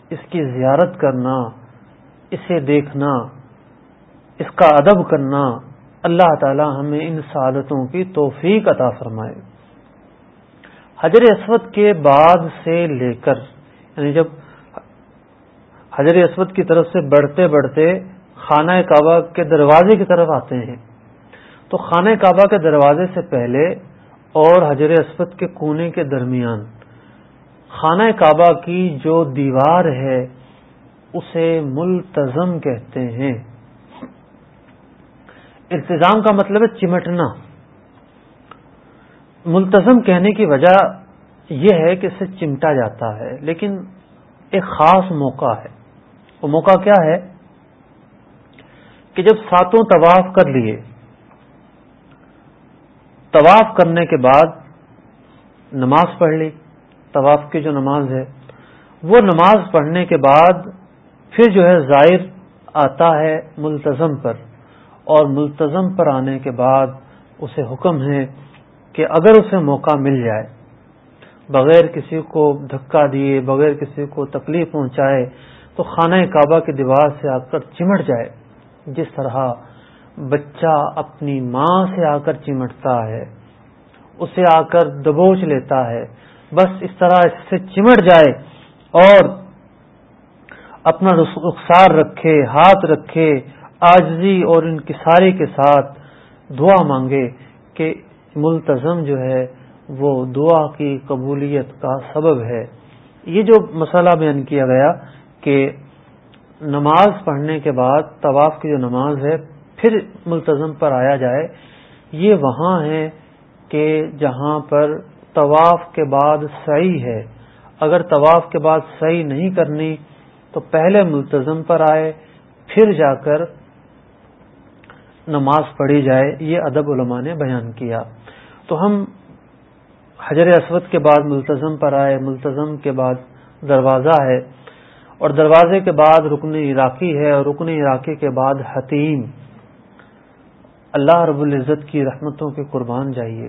اس کی زیارت کرنا، اسے دیکھنا، اس کا ادب کرنا، اللہ تعالی ہمیں ان سعادتوں کی توفیق عطا فرمائے۔ حجر اسود کے بعد سے لے کر یعنی جب حجر اسود کی طرف سے بڑھتے بڑھتے خانہ کعبہ کے دروازے کی طرف آتے ہیں۔ تو خانہ کعبہ کے دروازے سے پہلے اور حجر اسود کے کونے کے درمیان خانہ کعبہ کی جو دیوار ہے، اسے ملتظم کہتے ہیں۔ التظام کا مطلب ہے چمٹنا۔ ملتظم کہنے کی وجہ یہ ہے کہ اسے چمٹا جاتا ہے، لیکن ایک خاص موقع ہے۔ وہ موقع کیا ہے؟ کہ جب ساتوں طواف کر لیے، طواف کرنے کے بعد نماز پڑھ لی، طواف کی جو نماز ہے، وہ نماز پڑھنے کے بعد پھر جو ہے ظاہر آتا ہے ملتظم پر اور ملتظم پر آنے کے بعد اسے حکم ہے کہ اگر اسے موقع مل جائے، بغیر کسی کو دھکا دیے، بغیر کسی کو تکلیف پہنچائے، تو خانہ کعبہ کی دیوار سے آ کر چمٹ جائے۔ جس طرح بچہ اپنی ماں سے آ کر چمٹتا ہے، اسے آ کر دبوچ لیتا ہے، بس اس طرح اس سے چمٹ جائے اور اپنا رخسار رکھے، ہاتھ رکھے آجزی اور ان کساری کے ساتھ دعا مانگے کہ ملتظم جو ہے وہ دعا کی قبولیت کا سبب ہے۔ یہ جو مسئلہ بیان کیا گیا کہ نماز پڑھنے کے بعد طواف کی جو نماز ہے، پھر ملتظم پر آیا جائے۔ یہ وہاں ہے کہ جہاں پر طواف کے بعد صحیح ہے۔ اگر طواف کے بعد صحیح نہیں کرنی، تو پہلے ملتظم پر آئے، پھر جا کر نماز پڑھی جائے۔ یہ ادب علماء نے بیان کیا۔ تو ہم حجر اسود کے بعد ملتظم پر آئے ملتظم کے بعد دروازہ ہے۔ اور دروازے کے بعد رکن عراقی ہے اور رکن عراقی کے بعد حتیم۔ اللہ رب العزت کی رحمتوں کے قربان جائیے۔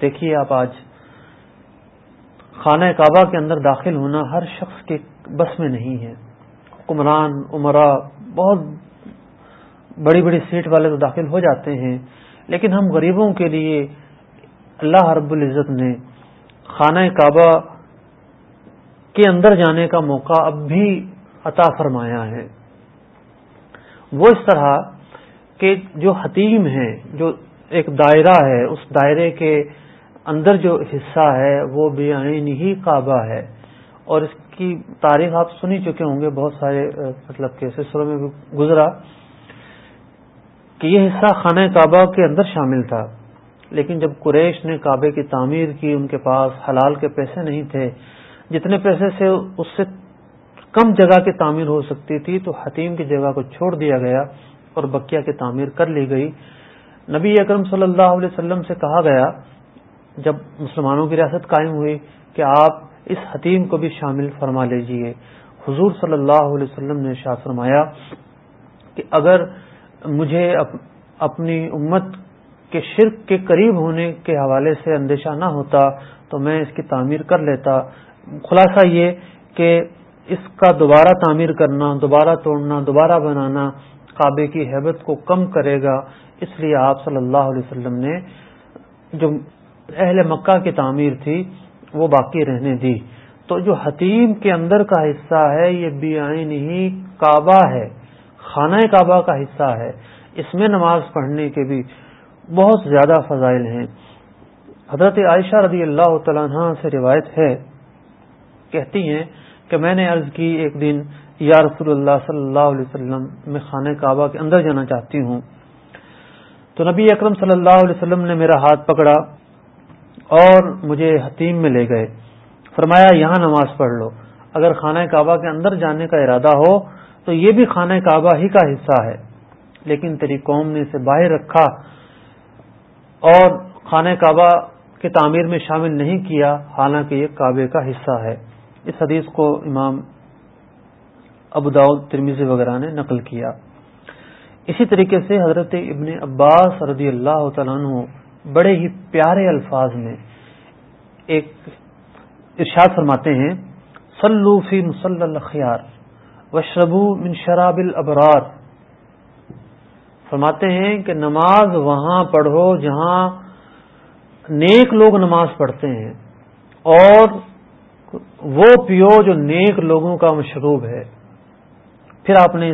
دیکھیے آپ آج خانہ کعبہ کے اندر داخل ہونا ہر شخص کے بس میں نہیں ہے۔ حکمران، عمرہ، بہت بڑی بڑی سیٹ والے تو داخل ہو جاتے ہیں۔ لیکن ہم غریبوں کے لیے اللہ رب العزت نے خانہ کعبہ کے اندر جانے کا موقع اب بھی عطا فرمایا ہے۔ وہ اس طرح کہ جو حتیم ہے، جو ایک دائرہ ہے، اس دائرے کے اندر جو حصہ ہے، وہ بے آئین ہی کعبہ ہے۔ اور اس کی تاریخ آپ سنی چکے ہوں گے بہت سارے مطلب کے سلسلوں میں گزرا کہ یہ حصہ خانہ کعبہ کے اندر شامل تھا۔ لیکن جب قریش نے کعبے کی تعمیر کی، ان کے پاس حلال کے پیسے نہیں تھے جتنے پیسے سے اس سے کم جگہ کی تعمیر ہو سکتی تھی، تو حتیم کی جگہ کو چھوڑ دیا گیا اور بکیا کی تعمیر کر لی گئی۔ نبی اکرم صلی اللہ علیہ وسلم سے کہا گیا، جب مسلمانوں کی ریاست قائم ہوئی، کہ آپ اس حتیم کو بھی شامل فرما لیجیے۔ حضور صلی اللہ علیہ وسلم نے شاہ فرمایا کہ اگر مجھے اپنی امت کے شرک کے قریب ہونے کے حوالے سے اندیشہ نہ ہوتا، تو میں اس کی تعمیر کر لیتا۔ خلاصہ یہ کہ اس کا دوبارہ تعمیر کرنا، دوبارہ توڑنا، دوبارہ بنانا کعبے کی حیبت کو کم کرے گا، اس لیے آپ صلی اللہ علیہ وسلم نے جو اہل مکہ کی تعمیر تھی وہ باقی رہنے دی۔ تو جو حتیم کے اندر کا حصہ ہے، یہ بے آئین ہی کعبہ ہے، خانہ کعبہ کا حصہ ہے۔ اس میں نماز پڑھنے کے بھی بہت زیادہ فضائل ہیں۔ حضرت عائشہ رضی اللہ تعالیٰ سے روایت ہے کہتی ہیں کہ میں نے عرض کی ایک دن، یا رسول اللہ صلی اللہ علیہ وسلم، میں خانہ کعبہ کے اندر جانا چاہتی ہوں۔ تو نبی اکرم صلی اللہ علیہ وسلم نے میرا ہاتھ پکڑا اور مجھے حتیم میں لے گئے۔ فرمایا، یہاں نماز پڑھ لو۔ اگر خانہ کعبہ کے اندر جانے کا ارادہ ہو، تو یہ بھی خانہ کعبہ ہی کا حصہ ہے۔ لیکن تیری قوم نے اسے باہر رکھا اور خانہ کعبہ کی تعمیر میں شامل نہیں کیا، حالانکہ یہ کعبے کا حصہ ہے۔ اس حدیث کو امام ابوداؤد ترمیز وغیرہ نے نقل کیا۔ اسی طریقے سے حضرت ابن عباس رضی اللہ تعالیٰ عنہ بڑے ہی پیارے الفاظ میں ایک ارشاد فرماتے ہیں سلو فی مسل الخیار وشربو من شراب الابرار فرماتے ہیں کہ نماز وہاں پڑھو جہاں نیک لوگ نماز پڑھتے ہیں اور وہ پیو جو نیک لوگوں کا مشروب ہے۔ پھر آپ نے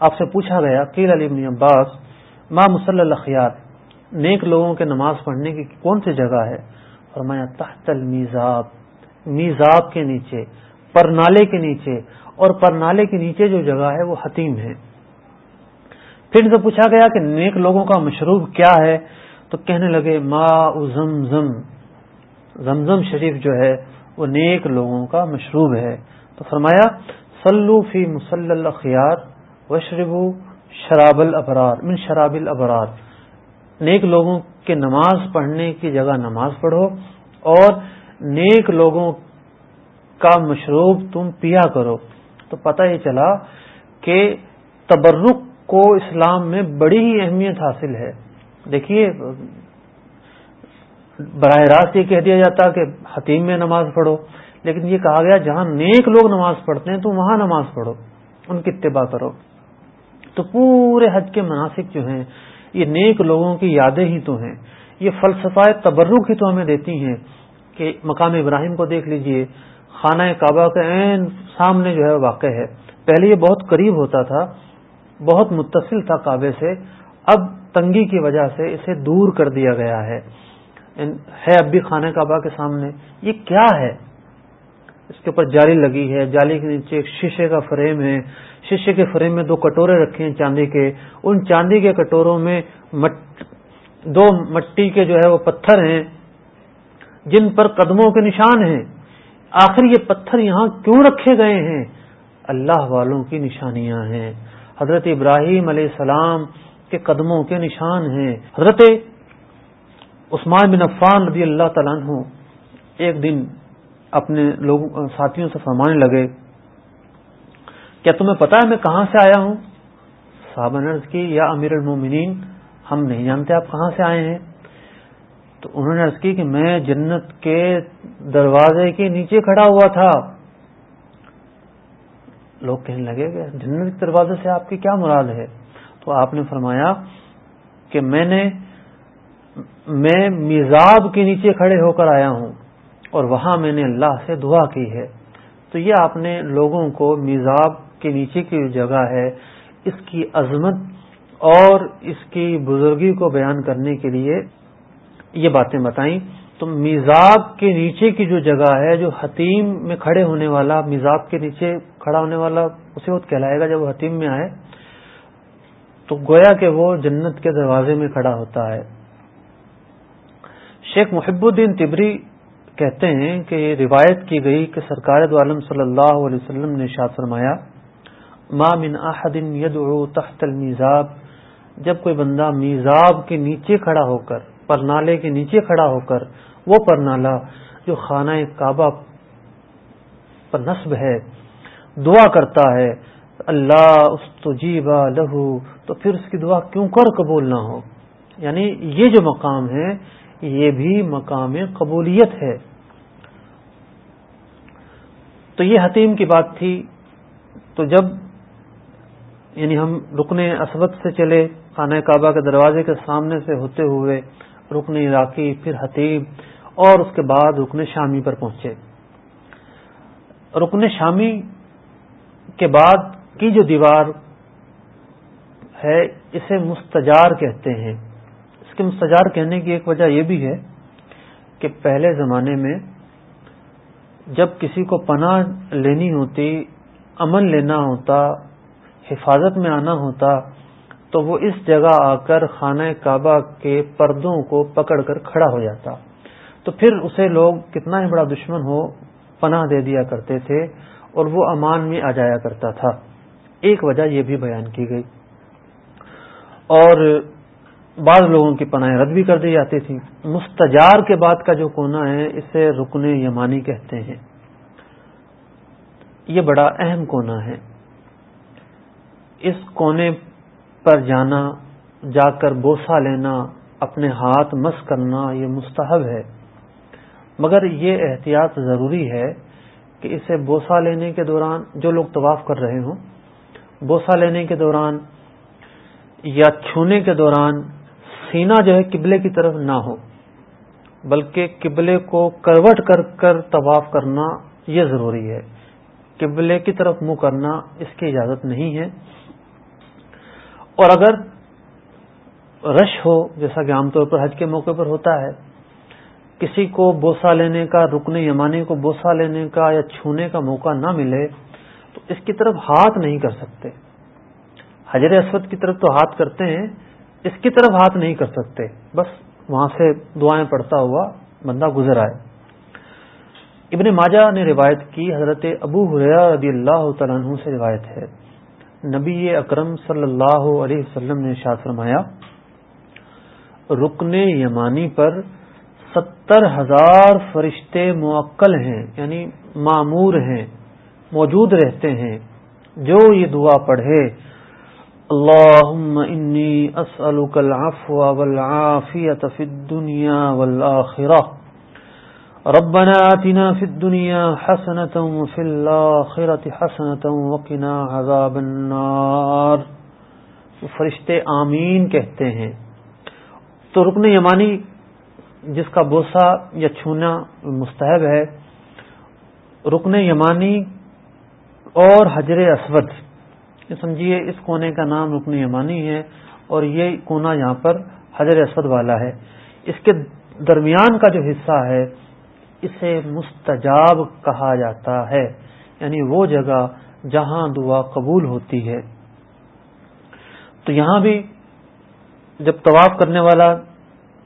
آپ سے پوچھا گیا، قیل علی ابن عباس ماں مسل الخیار، نیک لوگوں کے نماز پڑھنے کی کون سی جگہ ہے؟ فرمایا، تحت المیزاب، میزاب کے نیچے، پرنالے کے نیچے، اور پرنالے کے نیچے جو جگہ ہے وہ حتیم ہے۔ پھر سے پوچھا گیا کہ نیک لوگوں کا مشروب کیا ہے؟ تو کہنے لگے، ما زمزم زمزم شریف جو ہے وہ نیک لوگوں کا مشروب ہے۔ تو فرمایا سلو فی مسل الخیار وشربو شراب الابرار، من شراب الابرار۔ نیک لوگوں کے نماز پڑھنے کی جگہ نماز پڑھو اور نیک لوگوں کا مشروب تم پیا کرو۔ تو پتہ یہ چلا کہ تبرک کو اسلام میں بڑی ہی اہمیت حاصل ہے۔ دیکھیے براہ راست یہ کہہ دیا جاتا کہ حتیم میں نماز پڑھو۔ لیکن یہ کہا گیا، جہاں نیک لوگ نماز پڑھتے ہیں تو وہاں نماز پڑھو، ان کی اتباع کرو۔ تو پورے حج کے مناسب جو ہیں، یہ نیک لوگوں کی یادیں ہی تو ہیں۔ یہ فلسفہ تبرک ہی تو ہمیں دیتی ہیں کہ مقام ابراہیم کو دیکھ لیجیے، خانہ کعبہ کا عین سامنے جو ہے واقع ہے۔ پہلے یہ بہت قریب ہوتا تھا، بہت متصل تھا کعبے سے، اب تنگی کی وجہ سے اسے دور کر دیا گیا ہے۔ ہے اب بھی خانہ کعبہ کے سامنے۔ یہ کیا ہے؟ اس کے اوپر جالی لگی ہے۔ جالی کے نیچے ایک شیشے کا فریم ہے۔ شیشے کے فریم میں دو کٹورے رکھے ہیں چاندی کے۔ ان چاندی کے کٹوروں میں مٹ، دو مٹی کے جو ہے وہ پتھر ہیں، جن پر قدموں کے نشان ہیں۔ آخر یہ پتھر یہاں کیوں رکھے گئے ہیں؟ اللہ والوں کی نشانیاں ہیں۔ حضرت ابراہیم علیہ السلام کے قدموں کے نشان ہیں۔ حضرت عثمان بن عفان رضی اللہ تعالیٰ عنہ ایک دن اپنے لوگوں ساتھیوں سے فرمانے لگے، کیا تمہیں پتا ہے میں کہاں سے آیا ہوں؟ صاحب نرض کی، یا امیر المومنین، ہم نہیں جانتے آپ کہاں سے آئے ہیں. تو انہوں نے عرض کی کہ میں جنت کے دروازے کے نیچے کھڑا ہوا تھا۔ لوگ کہنے لگے کہ جنت کے دروازے سے آپ کی کیا مراد ہے؟ تو آپ نے فرمایا کہ میں نے میں میزاب کے نیچے کھڑے ہو کر آیا ہوں اور وہاں میں نے اللہ سے دعا کی ہے۔ تو یہ آپ نے لوگوں کو میزاب کے نیچے کی جو جگہ ہے، اس کی عظمت اور اس کی بزرگی کو بیان کرنے کے لیے یہ باتیں بتائیں۔ تو میزاب کے نیچے کی جو جگہ ہے، جو حتیم میں کھڑے ہونے والا، میزاب کے نیچے کھڑا ہونے والا، اسے وہ کہلائے گا جب وہ حتیم میں آئے۔ تو گویا کہ وہ جنت کے دروازے میں کھڑا ہوتا ہے۔ شیخ محب الدین تبری کہتے ہیں کہ روایت کی گئی کہ سرکار عالم صلی اللہ علیہ وسلم نے شاد فرمایا، ما من احد يدعو تحت المیزاب جب کوئی بندہ میزاب کے نیچے کھڑا ہو کر پرنالے کے نیچے کھڑا ہو کر وہ پرنالا جو خانہ کعبہ پر نصب ہے، دعا کرتا ہے، اللہ استجیبا لہو تو پھر اس کی دعا کیوں کر قبول نہ ہو؟ یعنی یہ جو مقام ہے یہ بھی مقام قبولیت ہے۔ تو یہ حتیم کی بات تھی۔ تو جب یعنی ہم رکن اسود سے چلے خانہ کعبہ کے دروازے کے سامنے سے ہوتے ہوئے رکن عراقی، پھر حتیم اور اس کے بعد رکن شامی پر پہنچے۔ رکن شامی کے بعد کی جو دیوار ہے، اسے مستجار کہتے ہیں۔ اس کے مستجار کہنے کی ایک وجہ یہ بھی ہے کہ پہلے زمانے میں جب کسی کو پناہ لینی ہوتی، امن لینا ہوتا، حفاظت میں آنا ہوتا، تو وہ اس جگہ آ کر خانہ کعبہ کے پردوں کو پکڑ کر کھڑا ہو جاتا۔ تو پھر اسے لوگ کتنا ہی بڑا دشمن ہو، پناہ دے دیا کرتے تھے اور وہ امان میں آ جایا کرتا تھا۔ ایک وجہ یہ بھی بیان کی گئی۔ اور بعض لوگوں کی پناہ رد بھی کر دی جاتی تھی مستجار کے بعد کا جو کونا ہے، اسے رکن یمانی کہتے ہیں۔ یہ بڑا اہم کونا ہے۔ اس کونے پر جانا، جا کر بوسا لینا، اپنے ہاتھ مس کرنا، یہ مستحب ہے۔ مگر یہ احتیاط ضروری ہے کہ اسے بوسا لینے کے دوران، جو لوگ طواف کر رہے ہوں بوسا لینے کے دوران یا چھونے کے دوران سینا جو ہے قبلے کی طرف نہ ہو، بلکہ قبلے کو کروٹ کر کر طواف کرنا یہ ضروری ہے۔ قبلے کی طرف منہ کرنا اس کی اجازت نہیں ہے۔ اور اگر رش ہو، جیسا کہ عام طور پر حج کے موقع پر ہوتا ہے، کسی کو بوسا لینے کا رکنے یمانے کو بوسا لینے کا یا چھونے کا موقع نہ ملے، تو اس کی طرف ہاتھ نہیں کر سکتے۔ حجر اسود کی طرف تو ہاتھ کرتے ہیں اس کی طرف ہاتھ نہیں کر سکتے۔ بس وہاں سے دعائیں پڑتا ہوا بندہ گزر آئے۔ ابن ماجہ نے روایت کی، حضرت ابو حرا رضی اللہ تعالیٰ عنہ سے روایت ہے۔ نبی اکرم صلی اللہ علیہ وسلم نے شاہ فرمایا، رکن یمانی پر ستر ہزار فرشتے موکل ہیں یعنی معمور ہیں، موجود رہتے ہیں۔ جو یہ دعا پڑھے اللهم إني أسألك العفو والعافية في الدنيا والآخرة. ربنا آتنا في الدنيا حسنة وفي الآخرة حسنة وقنا عذاب النار. فرشتے آمین کہتے ہیں. تو رکن یمانی جس کا بوسا یا چھونا مستحب ہے، رکن یمانی اور حجر اسود سمجھیے اس کونے کا نام رکن یمانی ہے اور یہ کونا یہاں پر حضر اسود والا ہے۔ اس کے درمیان کا جو حصہ ہے، اسے مستجاب کہا جاتا ہے۔ یعنی وہ جگہ جہاں دعا قبول ہوتی ہے۔ تو یہاں بھی جب طواف کرنے والا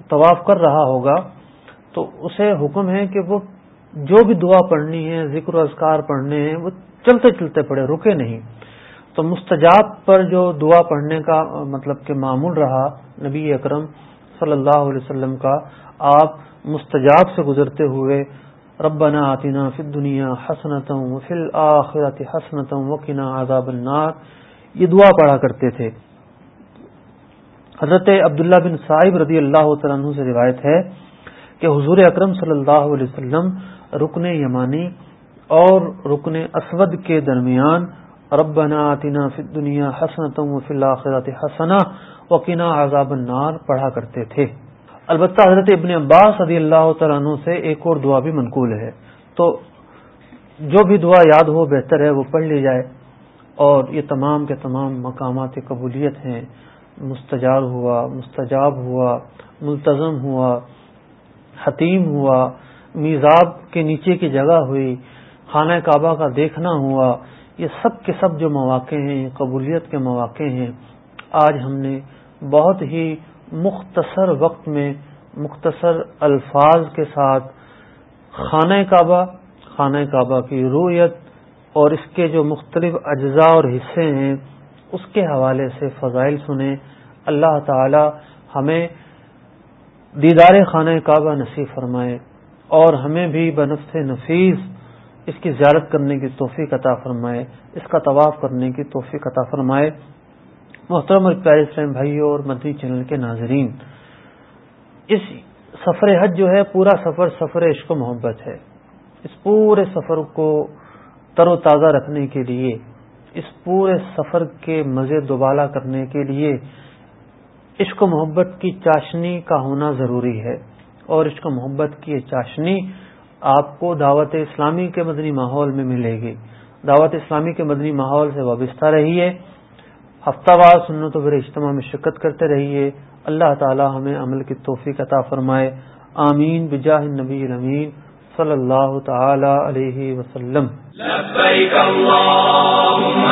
طواف کر رہا ہوگا، تو اسے حکم ہے کہ وہ جو بھی دعا پڑھنی ہے، ذکر و اذکار پڑھنے ہیں، وہ چلتے چلتے پڑے رکے نہیں۔ تو مستجاب پر جو دعا پڑھنے کا مطلب کہ معمول رہا نبی اکرم صلی اللہ علیہ وسلم کا، آپ مستجاب سے گزرتے ہوئے، ربنا آتنا فی دنیا حسنتم فل آخرت حسنتم وقنا عذاب النار، یہ دعا پڑھا کرتے تھے۔ حضرت عبداللہ بن صاحب رضی اللہ عنہ سے روایت ہے کہ حضور اکرم صلی اللہ علیہ وسلم رکن یمانی اور رکن اسود کے درمیان ربنا آتنا فی الدنیا حسنتم وفی الاخرات حسنا وقنا عذاب النار پڑھا کرتے تھے۔ البتہ حضرت ابن عباس رضی اللہ تعالیٰ عنہ سے ایک اور دعا بھی منقول ہے۔ تو جو بھی دعا یاد ہو بہتر ہے، وہ پڑھ لی جائے۔ اور یہ تمام کے تمام مقامات قبولیت ہیں۔ مستجار ہوا، مستجاب ہوا ملتظم ہوا، حتیم ہوا، میزاب کے نیچے کی جگہ ہوئی، خانہ کعبہ کا دیکھنا ہوا۔ یہ سب کے سب جو مواقع ہیں قبولیت کے مواقع ہیں، آج ہم نے بہت ہی مختصر وقت میں مختصر الفاظ کے ساتھ خانہ کعبہ خانہ کعبہ کی رویت اور اس کے جو مختلف اجزاء اور حصے ہیں، اس کے حوالے سے فضائل سنیں۔ اللہ تعالی ہمیں دیدار خانہ کعبہ نصیب فرمائے اور ہمیں بھی بنفس نفیس اس کی زیارت کرنے کی توفیق عطا فرمائے، اس کا طواف کرنے کی توفیق عطا فرمائے۔ محترم اور پیارے اسلام بھائیوں اور مدنی چینل کے ناظرین، اس سفر حج جو ہے، پورا سفر سفر عشق و محبت ہے۔ اس پورے سفر کو تر و تازہ رکھنے کے لیے، اس پورے سفر کے مزے دوبالا کرنے کے لیے عشق و محبت کی چاشنی کا ہونا ضروری ہے۔ اور عشق و محبت کی یہ چاشنی آپ کو دعوت اسلامی کے مدنی ماحول میں ملے گی۔ دعوت اسلامی کے مدنی ماحول سے وابستہ رہیے۔ ہفتہ وار سنت و اجتماع میں شرکت کرتے رہیے۔ اللہ تعالی ہمیں عمل کی توفیق عطا فرمائے۔ آمین۔ بجاہ النبی الامین صلی اللہ تعالی علیہ وسلم۔